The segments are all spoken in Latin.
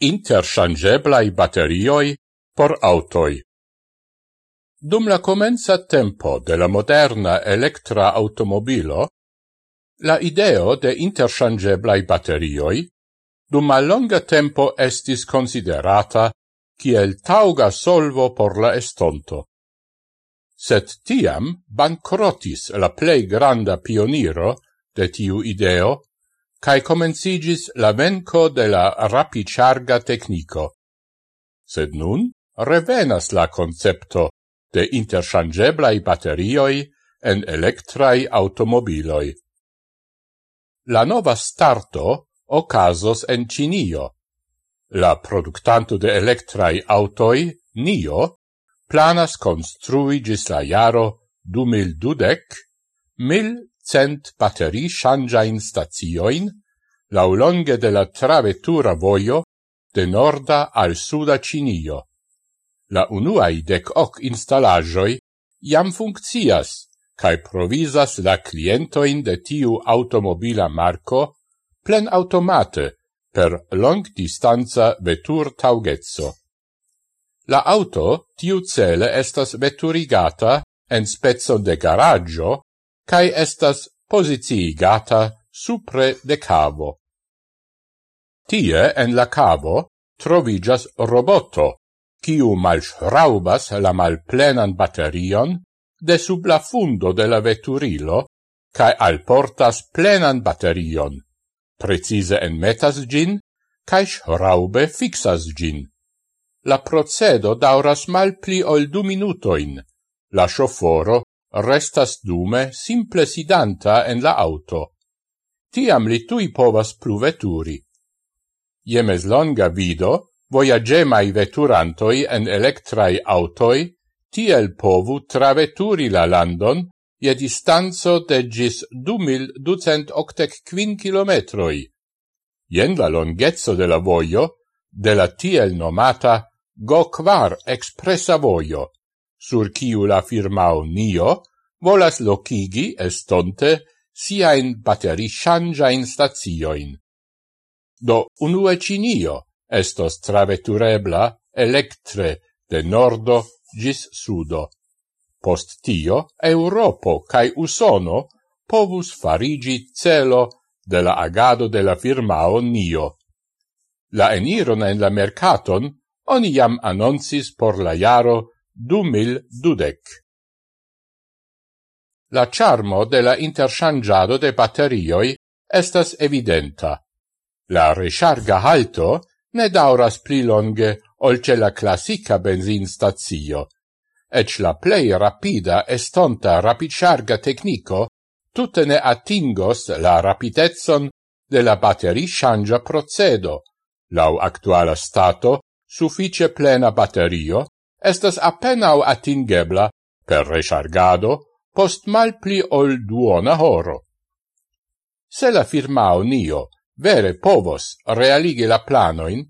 interchangeblai baterioj por autoi. Dum la comenza tempo de la moderna electra automobilo, la ideo de interchangeblai baterioj dum longa tempo estis considerata kiel tauga solvo por la estonto. Set tiam bancrotis la plei granda pioniro de tiu ideo, cae comencigis la venco de la rapicharga tecnico. Sed nun revenas la concepto de interchangeblai baterioi en electrai automobiloi. La nova starto ocasos en Cinio. La productanto de electrai autoi, Nio, planas construi gis la jaro du mil dudec, mil cent bateri shangjain stazioin laulonge de la travetura voio de norda al suda Cinio. La unuai dec hoc installajoi iam funccias, cae provisas la clientoin de tiu automobila marco plen automate per long distanza vetur taugezzo. La auto tiu cele estas veturigata en spezzo de garaggio cae estas posiciigata supre de cavo. Tie en la cavo trovigas roboto, kiu malshraubas la malplenan baterion de sub la fundo de la veturilo cae alportas plenan baterion, precise enmetas gin, cae schraube fixas gin. La procedo dauras mal pli ol du minutoin. La chaufforo restas dume simple sidanta en la auto. Tiam li tui povas pluveturi. Iemes longa vido, voyagemai veturantoi en electrai autoi tiel povu traveturi la landon je distanzo de gis 2285 kilometroi. Jen la longezzo de la voio, de la tiel nomata Go Kvar Expressa Voio sur kiu la firmao NIO volas locigi estonte siain bateri shangiain stazioin. Do unue Cinio estos traveturebla electre de nordo gis sudo. Post tio Europo cae Usono povus farigi celo de la agado de la firmao NIO. La eniron en la mercaton oni jam annoncis por la jaro du mil dudec. La charmo de la interchangiado de batterioi estas evidenta. La recharga halto ne dauras pli longe olce la classica benzin stazio. Ec la plei rapida estonta rapicharga tecnico tutte ne attingos la rapidezzon de la batteri changia procedo. Lau actuala stato, suffice plena batterio estas apenao atingebla per rechargado post mal pli ol duona horo. Se la firmao nio vere povos realigi la planoin,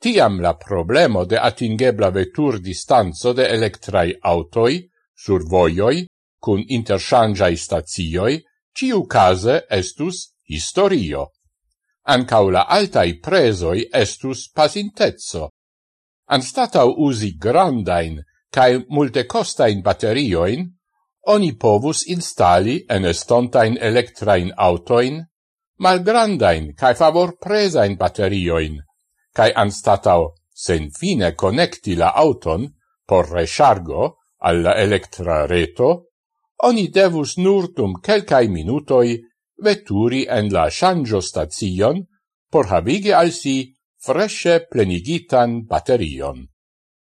tiam la problemo de atingebla vetur distanzo de electrai autoi, sur voioi, cun interchangiai stazioi, ciu case estus historio. Ancau la altai presoi estus pasintezzo, anstatau usi grandain cae multecostain batterioin, oni povus instali en estontain electrain autoin, malgrandain cae favor presain batterioin, cae anstatau sen fine connecti la auton por rechargo alla electra reto, oni devus nur dum quelcae minutoi veturi en la changio stazion por havige al si fresce plenigitan baterion.